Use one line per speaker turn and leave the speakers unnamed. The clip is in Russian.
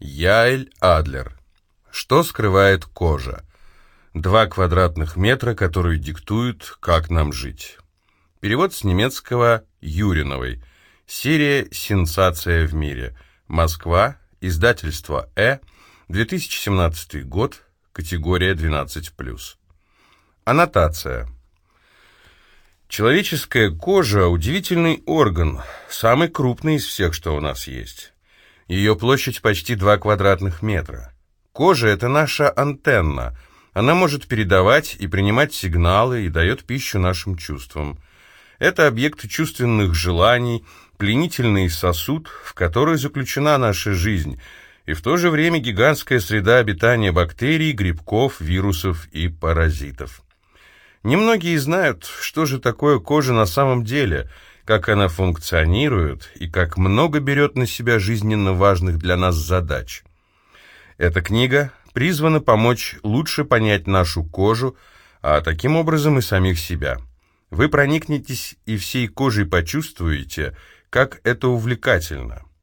Яэль Адлер. Что скрывает кожа? Два квадратных метра, которые диктуют, как нам жить. Перевод с немецкого Юриновой. Серия «Сенсация в мире». Москва. Издательство «Э». 2017 год. Категория 12+. Аннотация. Человеческая кожа – удивительный орган, самый крупный из всех, что у нас есть. Ее площадь почти 2 квадратных метра. Кожа – это наша антенна. Она может передавать и принимать сигналы и дает пищу нашим чувствам. Это объект чувственных желаний, пленительный сосуд, в который заключена наша жизнь, и в то же время гигантская среда обитания бактерий, грибков, вирусов и паразитов. Немногие знают, что же такое кожа на самом деле – как она функционирует и как много берет на себя жизненно важных для нас задач. Эта книга призвана помочь лучше понять нашу кожу, а таким образом и самих себя. Вы проникнетесь и всей кожей почувствуете, как это увлекательно –